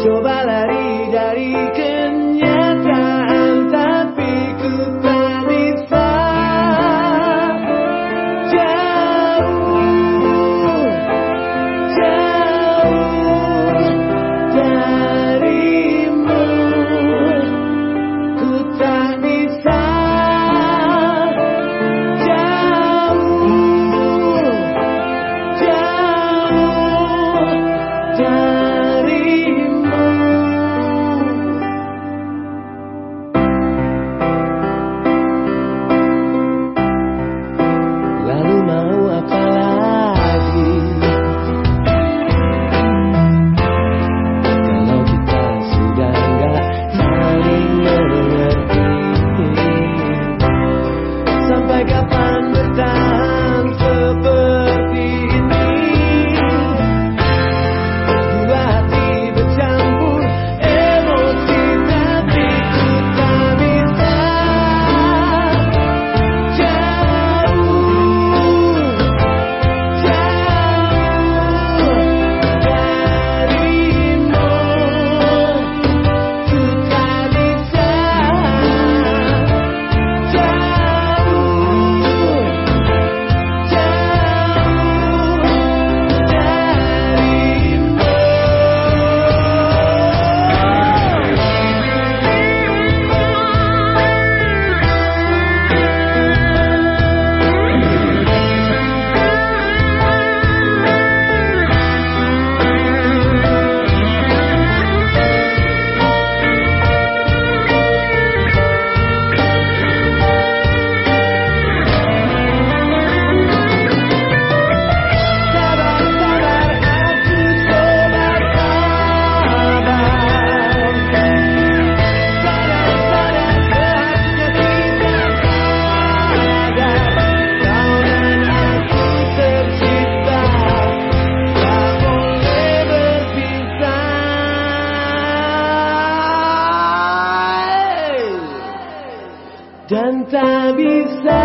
Coba lari dari dan tak bisa